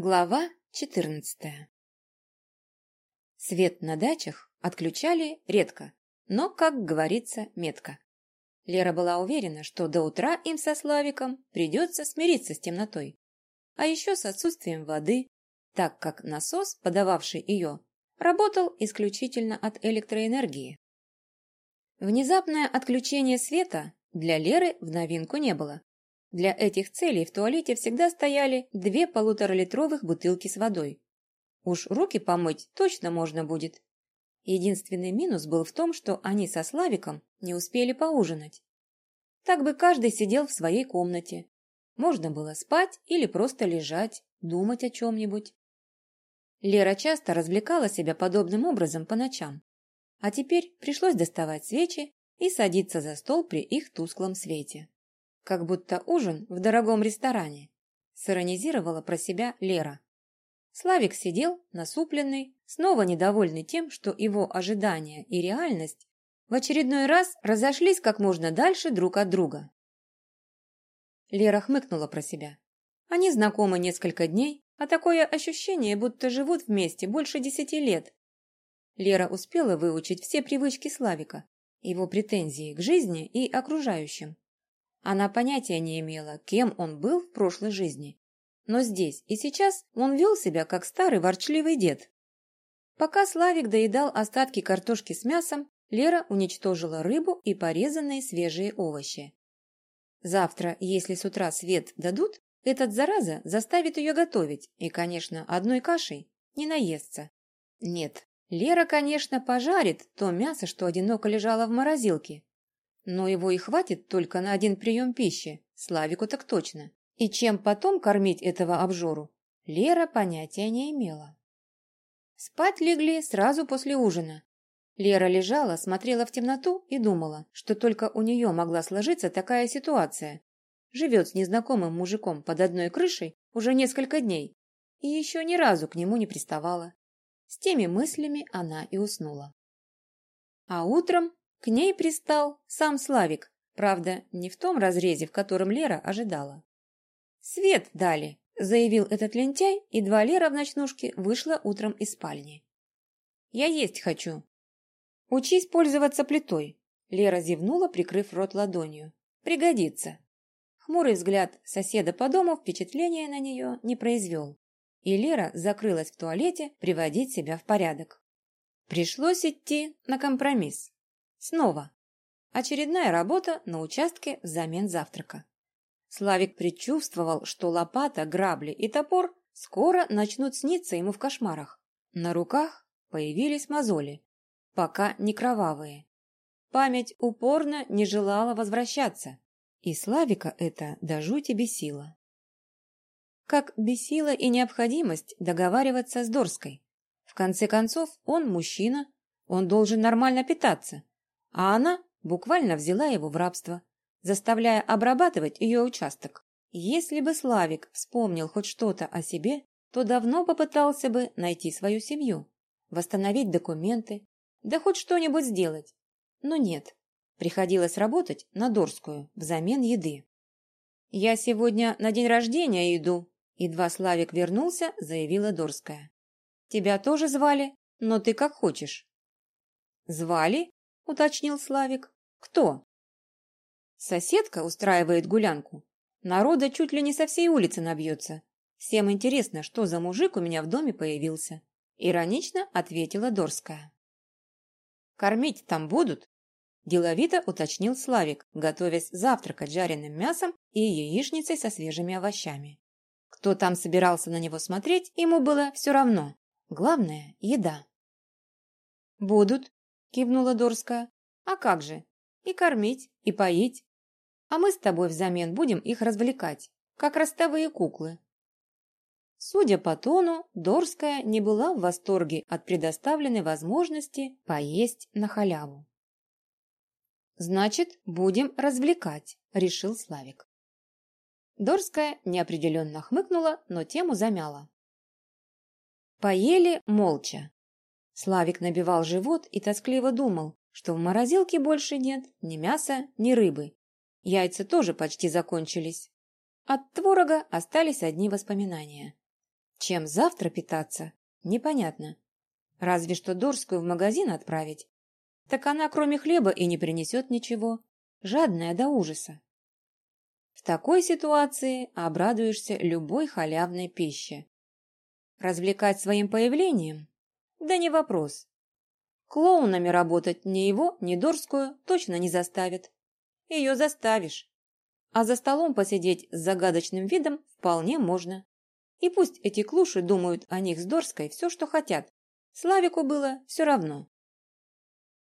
Глава 14 Свет на дачах отключали редко, но, как говорится, метко. Лера была уверена, что до утра им со Славиком придется смириться с темнотой, а еще с отсутствием воды, так как насос, подававший ее, работал исключительно от электроэнергии. Внезапное отключение света для Леры в новинку не было. Для этих целей в туалете всегда стояли две полуторалитровых бутылки с водой. Уж руки помыть точно можно будет. Единственный минус был в том, что они со Славиком не успели поужинать. Так бы каждый сидел в своей комнате. Можно было спать или просто лежать, думать о чем-нибудь. Лера часто развлекала себя подобным образом по ночам. А теперь пришлось доставать свечи и садиться за стол при их тусклом свете как будто ужин в дорогом ресторане, сиронизировала про себя Лера. Славик сидел, насупленный, снова недовольный тем, что его ожидания и реальность в очередной раз разошлись как можно дальше друг от друга. Лера хмыкнула про себя. Они знакомы несколько дней, а такое ощущение, будто живут вместе больше десяти лет. Лера успела выучить все привычки Славика, его претензии к жизни и окружающим. Она понятия не имела, кем он был в прошлой жизни. Но здесь и сейчас он вел себя, как старый ворчливый дед. Пока Славик доедал остатки картошки с мясом, Лера уничтожила рыбу и порезанные свежие овощи. Завтра, если с утра свет дадут, этот зараза заставит ее готовить, и, конечно, одной кашей не наестся. Нет, Лера, конечно, пожарит то мясо, что одиноко лежало в морозилке, но его и хватит только на один прием пищи, Славику так точно. И чем потом кормить этого обжору, Лера понятия не имела. Спать легли сразу после ужина. Лера лежала, смотрела в темноту и думала, что только у нее могла сложиться такая ситуация. Живет с незнакомым мужиком под одной крышей уже несколько дней и еще ни разу к нему не приставала. С теми мыслями она и уснула. А утром к ней пристал сам Славик, правда, не в том разрезе, в котором Лера ожидала. «Свет дали», — заявил этот лентяй, и два Лера в ночнушке вышла утром из спальни. «Я есть хочу». «Учись пользоваться плитой», — Лера зевнула, прикрыв рот ладонью. «Пригодится». Хмурый взгляд соседа по дому впечатления на нее не произвел, и Лера закрылась в туалете приводить себя в порядок. Пришлось идти на компромисс. Снова. Очередная работа на участке взамен завтрака. Славик предчувствовал, что лопата, грабли и топор скоро начнут сниться ему в кошмарах. На руках появились мозоли, пока не кровавые. Память упорно не желала возвращаться, и Славика это до жути бесило. Как бесила и необходимость договариваться с Дорской. В конце концов, он мужчина, он должен нормально питаться, а она буквально взяла его в рабство, заставляя обрабатывать ее участок. Если бы Славик вспомнил хоть что-то о себе, то давно попытался бы найти свою семью, восстановить документы, да хоть что-нибудь сделать. Но нет, приходилось работать на Дорскую взамен еды. «Я сегодня на день рождения иду», едва Славик вернулся, заявила Дорская. «Тебя тоже звали, но ты как хочешь». «Звали?» Уточнил Славик. Кто? Соседка устраивает гулянку. Народа чуть ли не со всей улицы набьется. Всем интересно, что за мужик у меня в доме появился. Иронично ответила Дорская. Кормить там будут? Деловито уточнил Славик, готовясь завтракать жареным мясом и яичницей со свежими овощами. Кто там собирался на него смотреть, ему было все равно. Главное – еда. «Будут», кивнула Дорская. А как же? И кормить, и поить. А мы с тобой взамен будем их развлекать, как ростовые куклы. Судя по тону, Дорская не была в восторге от предоставленной возможности поесть на халяву. «Значит, будем развлекать», — решил Славик. Дорская неопределенно хмыкнула, но тему замяла. Поели молча. Славик набивал живот и тоскливо думал, что в морозилке больше нет ни мяса, ни рыбы. Яйца тоже почти закончились. От творога остались одни воспоминания. Чем завтра питаться, непонятно. Разве что Дорскую в магазин отправить. Так она кроме хлеба и не принесет ничего. Жадная до ужаса. В такой ситуации обрадуешься любой халявной пище. Развлекать своим появлением? Да не вопрос. Клоунами работать ни его, ни Дорскую точно не заставят. Ее заставишь. А за столом посидеть с загадочным видом вполне можно. И пусть эти клуши думают о них с Дорской все, что хотят. Славику было все равно.